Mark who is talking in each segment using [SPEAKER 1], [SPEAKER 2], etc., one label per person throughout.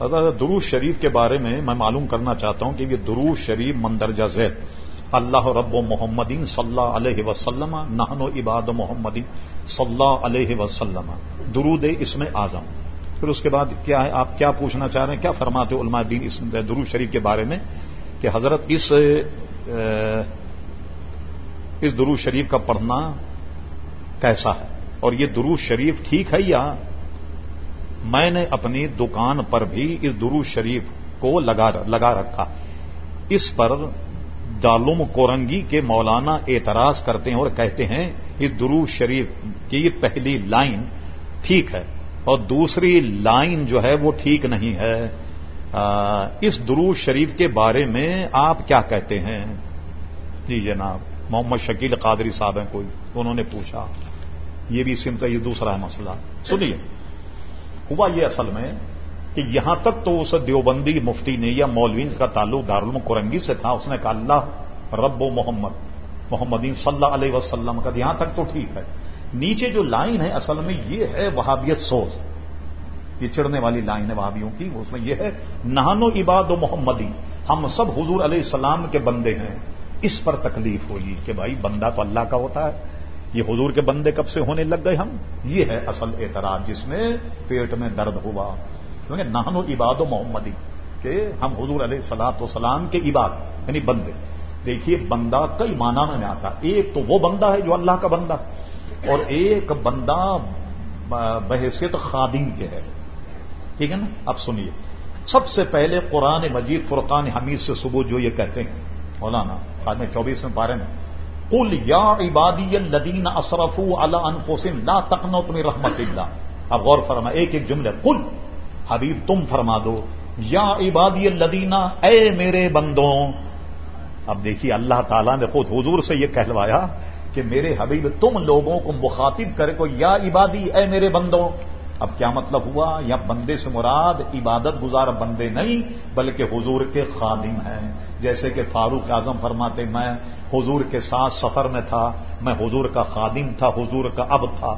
[SPEAKER 1] دروش شریف کے بارے میں میں معلوم کرنا چاہتا ہوں کہ یہ دروش شریف مندرجہ زید، اللہ رب و محمدین صلی اللہ علیہ وسلم نہن و عباد محمدین صلی اللہ علیہ وسلم۔ درود اس میں اعظم پھر اس کے بعد کیا ہے؟ آپ کیا پوچھنا چاہ رہے ہیں؟ کیا فرماتے علماء دین اس درود شریف کے بارے میں کہ حضرت اس اس درود شریف کا پڑھنا کیسا ہے؟ اور یہ درود شریف ٹھیک ہے یا میں نے اپنی دکان پر بھی اس درود شریف کو لگا لگا رکھا۔ اس پر دالم کورنگی کے مولانا اعتراض کرتے ہیں اور کہتے ہیں، اس درود شریف کی پہلی لائن ٹھیک ہے اور دوسری لائن جو ہے وہ ٹھیک نہیں ہے۔ اس درود شریف کے بارے میں آپ کیا کہتے ہیں؟ جی جناب، محمد شکیل قادری صاحب ہیں کوئی، انہوں نے پوچھا۔ یہ بھی سمت یہ دوسرا ہے مسئلہ۔ سنیے۔ ہوا یہ اصل میں کہ یہاں تک تو اس دیوبندی مفتی نے یا مولوین کا تعلق دارالم کرنگی سے تھا، اس نے کہا، اللہ رب و محمد محمدین صلی اللہ علیہ وسلم کا یہاں تک تو ٹھیک ہے۔ نیچے جو لائن ہے، اصل میں یہ ہے وہابیت سوز۔ یہ چڑھنے والی لائن ہے وہابیوں کی، اس میں یہ ہے نہانو عباد و محمدی۔ ہم سب حضور علیہ السلام کے بندے ہیں۔ اس پر تکلیف ہوئی کہ بھائی بندہ تو اللہ کا ہوتا ہے۔ یہ حضور کے بندے کب سے ہونے لگ گئے ہم؟ یہ ہے اصل اعتراض جس میں پیٹ میں درد ہوا۔ کیونکہ نہن و عباد و محمدی، کہ ہم حضور علیہ سلاط و سلام کے عباد یعنی بندے۔ دیکھیے، بندہ کئی معنی میں آتا ایک تو وہ بندہ ہے جو اللہ کا بندہ، اور ایک بندہ بحثیت خادم کے ہے۔ ٹھیک ہے نا؟ اب سنیے۔ سب سے پہلے قرآن مجید فرقان حمید سے صبح جو یہ کہتے ہیں۔ مولانا آج میں چوبیس میں پارے میں۔ کل یا عبادی الدین اشرف اللہ انفوسن لا تقنو تم رحمت اللہ اب غور فرما، ایک ایک جملے کل حبیب، تم فرما دو۔ یا عبادی الدینہ اے میرے بندوں، اب دیکھیے اللہ تعالیٰ نے خود حضور سے یہ کہلوایا کہ میرے حبیب، تم لوگوں کو مخاطب کرے کو یا عبادی، اے میرے بندوں اب کیا مطلب ہوا؟ یا بندے سے مراد عبادت گزار بندے نہیں، بلکہ حضور کے خادم ہیں۔ جیسے کہ فاروق اعظم فرماتے، میں حضور کے ساتھ سفر میں تھا، میں حضور کا خادم تھا، حضور کا اب تھا۔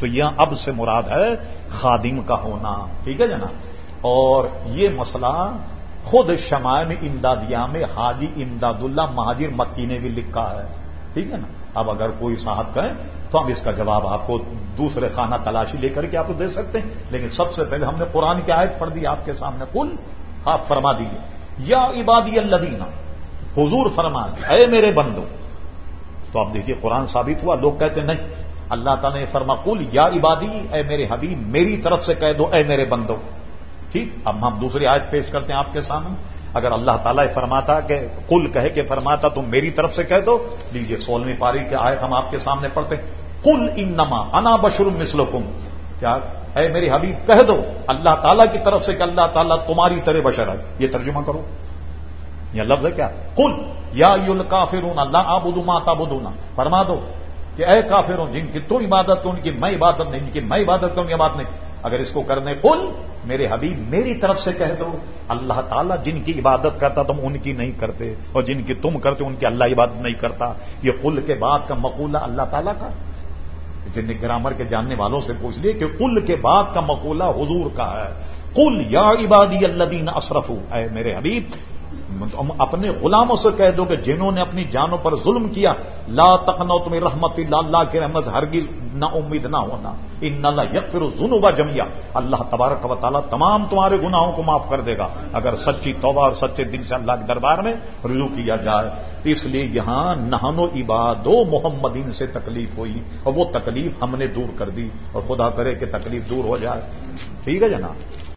[SPEAKER 1] تو یہ اب سے مراد ہے خادم کا ہونا۔ ٹھیک ہے جناب؟ اور یہ مسئلہ خود شمائم امدادیہ میں حاجی امداد اللہ مہاجر مکی نے بھی لکھا ہے۔ ٹھیک ہے نا؟ اب اگر کوئی صاحب کہیں تو ہم اس کا جواب آپ کو دوسرے خانہ تلاشی لے کر کے آپ کو دے سکتے ہیں۔ لیکن سب سے پہلے ہم نے قرآن کی آیت پڑھ دی، آپ کے سامنے کل آپ فرما دیجیے یا عبادی اللہ حضور فرما اے میرے بندو۔ تو آپ دیکھیے قرآن ثابت ہوا، لوگ کہتے نہیں، اللہ تعالیٰ نے فرما کل یا عبادی، اے میرے حبیب، میری طرف سے کہہ دو، اے میرے بندو۔ ٹھیک، اب ہم دوسری آیت پیش کرتے ہیں آپ کے سامنے۔ اگر اللہ تعالیٰ فرماتا کہ کل کہے کہ فرماتا تم میری طرف سے کہہ دو لیجیے سولہویں پاری کے آیت ہم آپ کے سامنے پڑھتے کل انما انا بشر مسلکم کیا؟ اے میری حبیب، کہہ دو اللہ تعالیٰ کی طرف سے کہ اللہ تعالیٰ تمہاری طرح بشر ہے۔ یہ ترجمہ کرو۔ یہ لفظ ہے کیا؟ کل یا یل کافرون اللہ آبود ماتا بدونا فرما دو کہ اے کافروں جن کی تم عبادت تو ان کی، میں عبادت نہیں جن کی میں عبادت کروں یہ بات نہیں۔ اگر اس کو کرنے کل میرے حبیب میری طرف سے کہہ دو۔ اللہ تعالیٰ جن کی عبادت کرتا، تم ان کی نہیں کرتے۔ اور جن کی تم کرتے، ان کی اللہ عبادت نہیں کرتا۔ یہ کل کے بعد کا مقولہ اللہ تعالیٰ کا۔ جن نے گرامر کے جاننے والوں سے پوچھ لیے کہ کل کے بعد کا مقولہ حضور کا ہے۔ کل یا عبادی اللہ دین اشرف اے میرے حبیب اپنے غلاموں سے کہہ دو کہ جنہوں نے اپنی جانوں پر ظلم کیا، لا تقنو تمہیں رحمت اللہ اللہ کے رحمت ہرگز نہ امید نہ ہونا۔ ان اللہ یک پھر ظلم جمیا اللہ تبارک و تعالیٰ تمام تمہارے گناہوں کو معاف کر دے گا۔ اگر سچی توبہ اور سچے دل سے اللہ کے دربار میں رجوع کیا جائے، اس لیے یہاں نہن و عباد و محمدین سے تکلیف ہوئی اور وہ تکلیف ہم نے دور کر دی اور خدا کرے کہ تکلیف دور ہو جائے۔ ٹھیک ہے جناب؟